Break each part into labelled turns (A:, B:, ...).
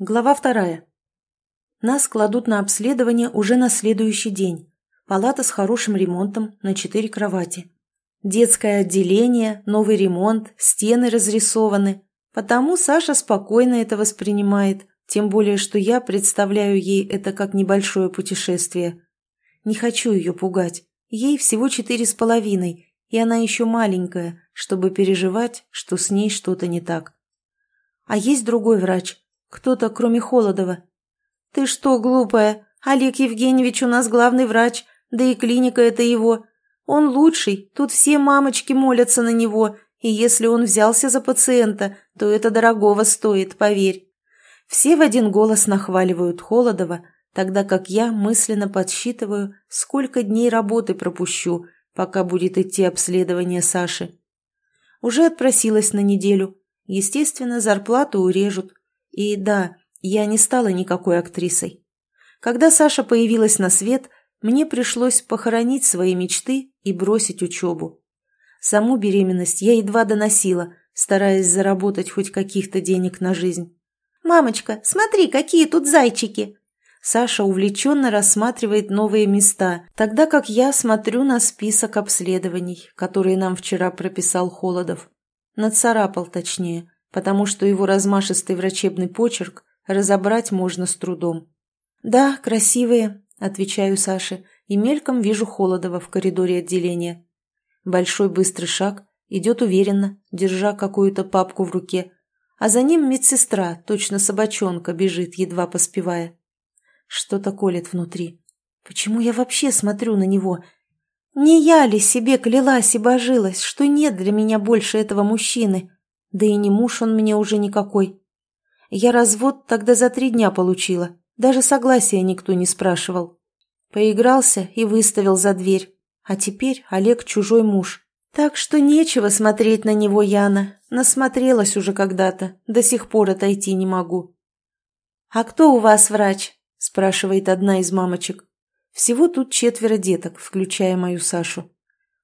A: Глава вторая. Нас кладут на обследование уже на следующий день. Палата с хорошим ремонтом на четыре кровати. Детское отделение, новый ремонт, стены разрисованы. Потому Саша спокойно это воспринимает, тем более, что я представляю ей это как небольшое путешествие. Не хочу ее пугать. Ей всего четыре с половиной, и она еще маленькая, чтобы переживать, что с ней что-то не так. А есть другой врач, кто-то, кроме Холодова. «Ты что, глупая? Олег Евгеньевич у нас главный врач, да и клиника это его. Он лучший, тут все мамочки молятся на него, и если он взялся за пациента, то это дорогого стоит, поверь». Все в один голос нахваливают Холодова, тогда как я мысленно подсчитываю, сколько дней работы пропущу, пока будет идти обследование Саши. Уже отпросилась на неделю. Естественно, зарплату урежут. И да, я не стала никакой актрисой. Когда Саша появилась на свет, мне пришлось похоронить свои мечты и бросить учебу. Саму беременность я едва доносила, стараясь заработать хоть каких-то денег на жизнь. «Мамочка, смотри, какие тут зайчики!» Саша увлеченно рассматривает новые места, тогда как я смотрю на список обследований, которые нам вчера прописал Холодов. Нацарапал, точнее потому что его размашистый врачебный почерк разобрать можно с трудом. «Да, красивые», — отвечаю Саше, и мельком вижу Холодова в коридоре отделения. Большой быстрый шаг, идет уверенно, держа какую-то папку в руке, а за ним медсестра, точно собачонка, бежит, едва поспевая. Что-то колет внутри. Почему я вообще смотрю на него? Не я ли себе клялась и божилась, что нет для меня больше этого мужчины? Да и не муж он мне уже никакой. Я развод тогда за три дня получила. Даже согласия никто не спрашивал. Поигрался и выставил за дверь. А теперь Олег чужой муж. Так что нечего смотреть на него, Яна. Насмотрелась уже когда-то. До сих пор отойти не могу. «А кто у вас врач?» – спрашивает одна из мамочек. Всего тут четверо деток, включая мою Сашу.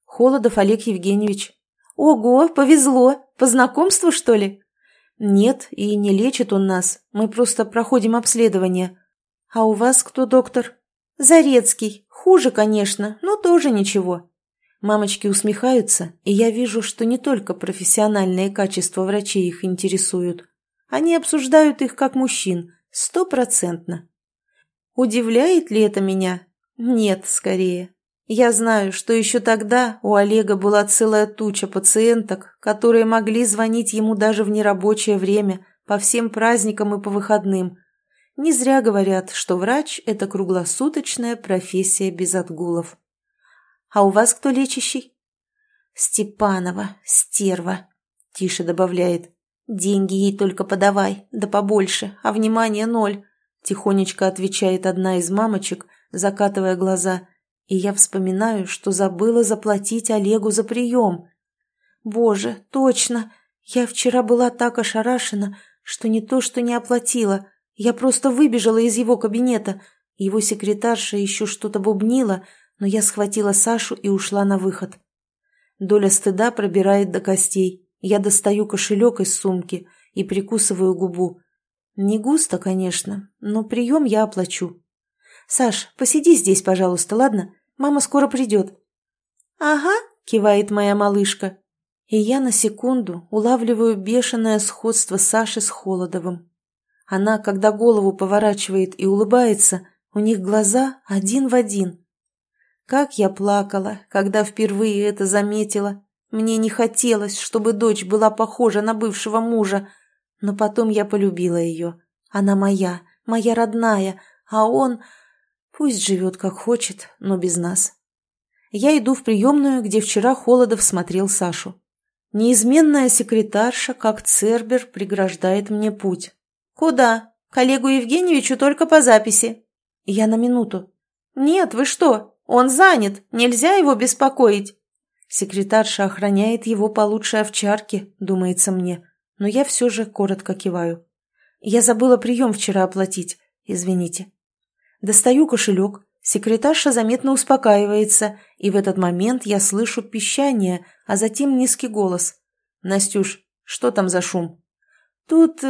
A: Холодов Олег Евгеньевич, «Ого, повезло! По знакомству, что ли?» «Нет, и не лечит он нас. Мы просто проходим обследование. А у вас кто доктор?» «Зарецкий. Хуже, конечно, но тоже ничего». Мамочки усмехаются, и я вижу, что не только профессиональные качества врачей их интересуют. Они обсуждают их как мужчин, стопроцентно. Удивляет ли это меня? Нет, скорее. Я знаю, что еще тогда у Олега была целая туча пациенток, которые могли звонить ему даже в нерабочее время, по всем праздникам и по выходным. Не зря говорят, что врач – это круглосуточная профессия без отгулов. «А у вас кто лечащий?» «Степанова, стерва», – тише добавляет. «Деньги ей только подавай, да побольше, а внимание ноль», – тихонечко отвечает одна из мамочек, закатывая глаза – и я вспоминаю, что забыла заплатить Олегу за прием. Боже, точно! Я вчера была так ошарашена, что не то, что не оплатила. Я просто выбежала из его кабинета. Его секретарша еще что-то бубнила, но я схватила Сашу и ушла на выход. Доля стыда пробирает до костей. Я достаю кошелек из сумки и прикусываю губу. Не густо, конечно, но прием я оплачу. «Саш, посиди здесь, пожалуйста, ладно? Мама скоро придет». «Ага», — кивает моя малышка. И я на секунду улавливаю бешеное сходство Саши с Холодовым. Она, когда голову поворачивает и улыбается, у них глаза один в один. Как я плакала, когда впервые это заметила. Мне не хотелось, чтобы дочь была похожа на бывшего мужа, но потом я полюбила ее. Она моя, моя родная, а он... Пусть живет как хочет, но без нас. Я иду в приемную, где вчера Холодов смотрел Сашу. Неизменная секретарша, как Цербер, преграждает мне путь. «Куда? Коллегу Евгеньевичу только по записи». «Я на минуту». «Нет, вы что? Он занят, нельзя его беспокоить». Секретарша охраняет его получше овчарки, думается мне, но я все же коротко киваю. Я забыла прием вчера оплатить, извините. Достаю кошелек, секретарша заметно успокаивается, и в этот момент я слышу пищание, а затем низкий голос. «Настюш, что там за шум?» «Тут...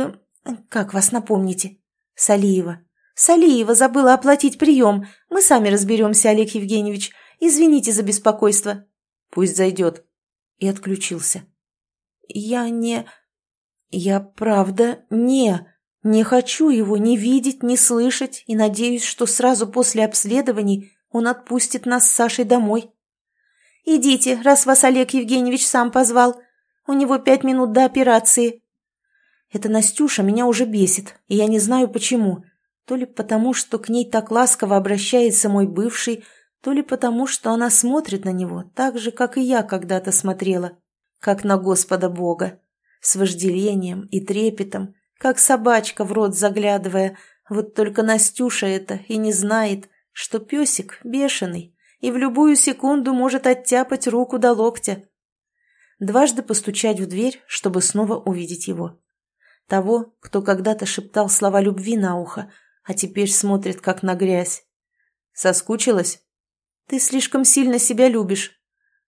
A: Как вас напомните?» Салиева. Салиева забыла оплатить прием. Мы сами разберемся, Олег Евгеньевич. Извините за беспокойство. Пусть зайдет. И отключился. Я не... Я правда не... Не хочу его ни видеть, ни слышать и надеюсь, что сразу после обследований он отпустит нас с Сашей домой. «Идите, раз вас Олег Евгеньевич сам позвал. У него пять минут до операции». Эта Настюша меня уже бесит, и я не знаю почему. То ли потому, что к ней так ласково обращается мой бывший, то ли потому, что она смотрит на него так же, как и я когда-то смотрела, как на Господа Бога, с вожделением и трепетом, как собачка в рот заглядывая, вот только Настюша это и не знает, что песик бешеный и в любую секунду может оттяпать руку до локтя. Дважды постучать в дверь, чтобы снова увидеть его. Того, кто когда-то шептал слова любви на ухо, а теперь смотрит как на грязь. Соскучилась? Ты слишком сильно себя любишь.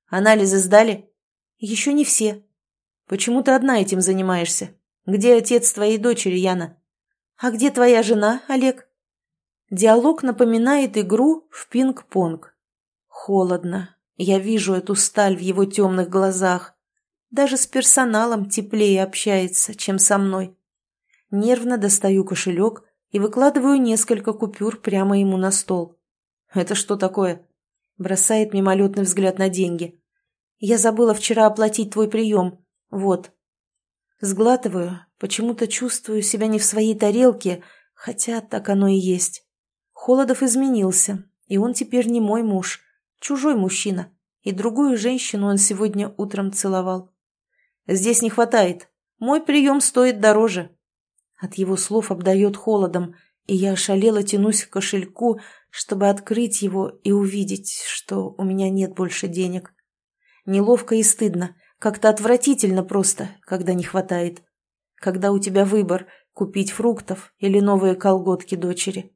A: Анализы сдали? Еще не все. Почему ты одна этим занимаешься? Где отец твоей дочери, Яна? А где твоя жена, Олег? Диалог напоминает игру в пинг-понг. Холодно. Я вижу эту сталь в его темных глазах. Даже с персоналом теплее общается, чем со мной. Нервно достаю кошелек и выкладываю несколько купюр прямо ему на стол. «Это что такое?» Бросает мимолетный взгляд на деньги. «Я забыла вчера оплатить твой прием. Вот». Сглатываю, почему-то чувствую себя не в своей тарелке, хотя так оно и есть. Холодов изменился, и он теперь не мой муж, чужой мужчина, и другую женщину он сегодня утром целовал. Здесь не хватает. Мой прием стоит дороже. От его слов обдает холодом, и я ошалело тянусь к кошельку, чтобы открыть его и увидеть, что у меня нет больше денег. Неловко и стыдно, как-то отвратительно просто, когда не хватает. Когда у тебя выбор – купить фруктов или новые колготки дочери.